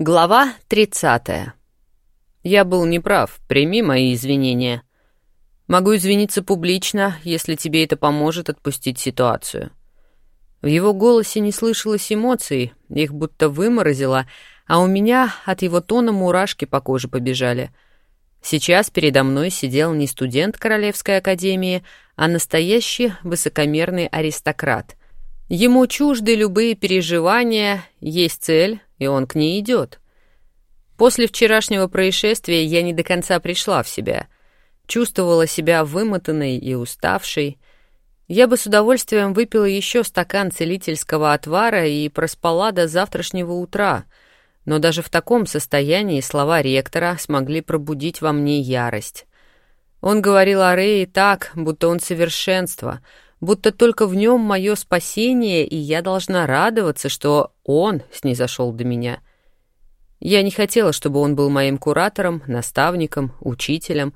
Глава 30. Я был неправ, прими мои извинения. Могу извиниться публично, если тебе это поможет отпустить ситуацию. В его голосе не слышалось эмоций, их будто выморозило, а у меня от его тона мурашки по коже побежали. Сейчас передо мной сидел не студент Королевской академии, а настоящий высокомерный аристократ. Ему чужды любые переживания, есть цель, и он к ней идет. После вчерашнего происшествия я не до конца пришла в себя. Чувствовала себя вымотанной и уставшей. Я бы с удовольствием выпила еще стакан целительского отвара и проспала до завтрашнего утра, но даже в таком состоянии слова ректора смогли пробудить во мне ярость. Он говорил о Рее так, будто он совершенство — будто только в нем мое спасение, и я должна радоваться, что он снизошел до меня. Я не хотела, чтобы он был моим куратором, наставником, учителем.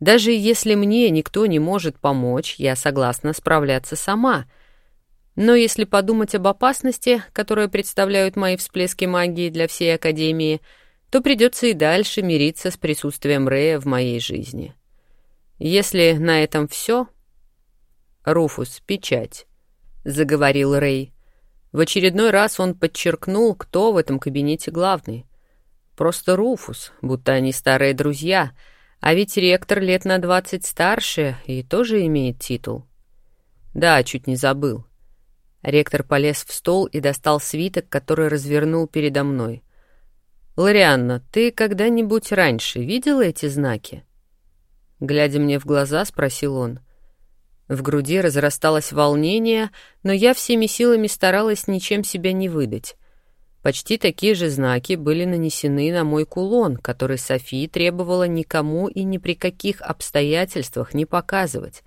Даже если мне никто не может помочь, я согласна справляться сама. Но если подумать об опасности, которую представляют мои всплески магии для всей Академии, то придется и дальше мириться с присутствием Рея в моей жизни. Если на этом все, Руфус, печать», — заговорил Рэй. В очередной раз он подчеркнул, кто в этом кабинете главный. Просто Руфус, будто они старые друзья, а ведь ректор лет на двадцать старше и тоже имеет титул. Да, чуть не забыл. Ректор полез в стол и достал свиток, который развернул передо мной. «Лорианна, ты когда-нибудь раньше видела эти знаки?» Глядя мне в глаза, спросил он. В груди разрасталось волнение, но я всеми силами старалась ничем себя не выдать. Почти такие же знаки были нанесены на мой кулон, который Софи требовала никому и ни при каких обстоятельствах не показывать.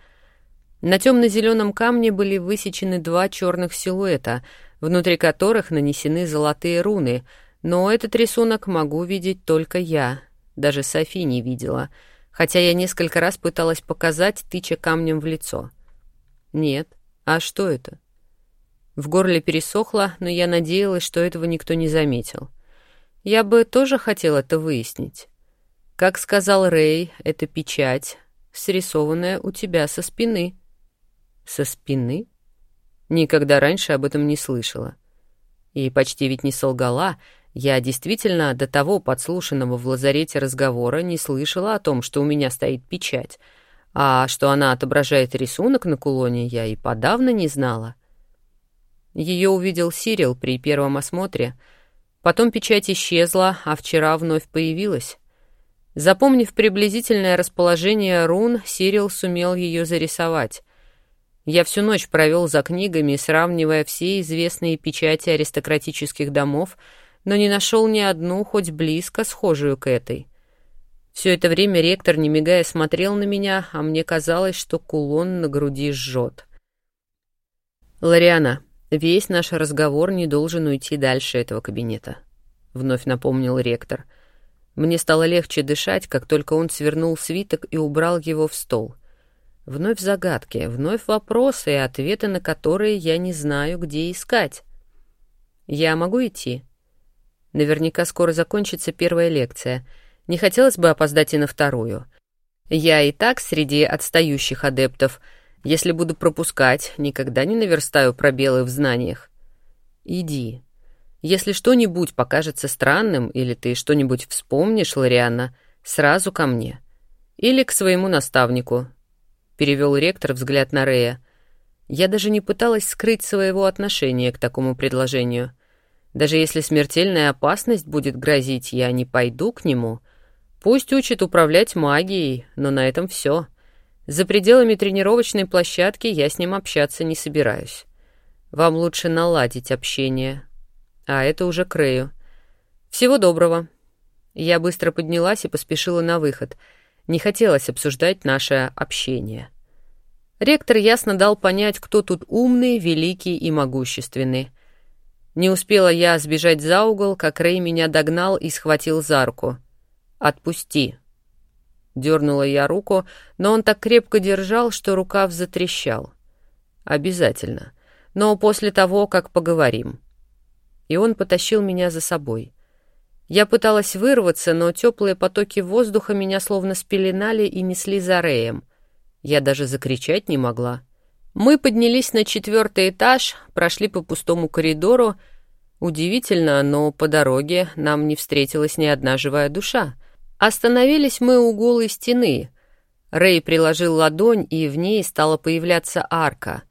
На темно-зеленом камне были высечены два черных силуэта, внутри которых нанесены золотые руны, но этот рисунок могу видеть только я, даже Софи не видела — хотя я несколько раз пыталась показать, тыча камнем в лицо. Нет. А что это? В горле пересохло, но я надеялась, что этого никто не заметил. Я бы тоже хотел это выяснить. Как сказал Рэй, это печать, срисованная у тебя со спины. Со спины? Никогда раньше об этом не слышала. И почти ведь не солгала, я действительно до того подслушанного в лазарете разговора не слышала о том, что у меня стоит печать, а что она отображает рисунок на кулоне, я и подавно не знала. Ее увидел Сирил при первом осмотре. Потом печать исчезла, а вчера вновь появилась. Запомнив приблизительное расположение рун, Сирил сумел ее зарисовать. Я всю ночь провел за книгами, сравнивая все известные печати аристократических домов, но не нашел ни одну, хоть близко схожую к этой. Все это время ректор, не мигая, смотрел на меня, а мне казалось, что кулон на груди жжет. «Лориана, весь наш разговор не должен уйти дальше этого кабинета», — вновь напомнил ректор. Мне стало легче дышать, как только он свернул свиток и убрал его в стол. Вновь загадки, вновь вопросы и ответы, на которые я не знаю, где искать. «Я могу идти?» Наверняка скоро закончится первая лекция. Не хотелось бы опоздать и на вторую. Я и так среди отстающих адептов. Если буду пропускать, никогда не наверстаю пробелы в знаниях. Иди. Если что-нибудь покажется странным, или ты что-нибудь вспомнишь, Лорианна, сразу ко мне. Или к своему наставнику. Перевел ректор взгляд на Рея. Я даже не пыталась скрыть своего отношения к такому предложению. Даже если смертельная опасность будет грозить, я не пойду к нему. Пусть учит управлять магией, но на этом все. За пределами тренировочной площадки я с ним общаться не собираюсь. Вам лучше наладить общение. А это уже Крею. Всего доброго. Я быстро поднялась и поспешила на выход. Не хотелось обсуждать наше общение. Ректор ясно дал понять, кто тут умный, великий и могущественный. Не успела я сбежать за угол, как Рэй меня догнал и схватил за руку. «Отпусти». Дернула я руку, но он так крепко держал, что рукав затрещал. «Обязательно. Но после того, как поговорим». И он потащил меня за собой. Я пыталась вырваться, но теплые потоки воздуха меня словно спеленали и несли за Реем. Я даже закричать не могла. Мы поднялись на четвертый этаж, прошли по пустому коридору. Удивительно, но по дороге нам не встретилась ни одна живая душа. Остановились мы у голой стены. Рэй приложил ладонь, и в ней стала появляться арка.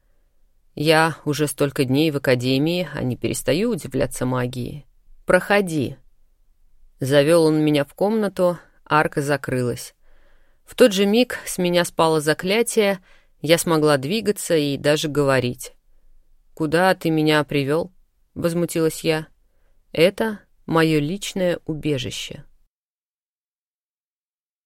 Я уже столько дней в академии, а не перестаю удивляться магии. «Проходи». Завел он меня в комнату, арка закрылась. В тот же миг с меня спало заклятие, я смогла двигаться и даже говорить. «Куда ты меня привел?» — возмутилась я. «Это мое личное убежище».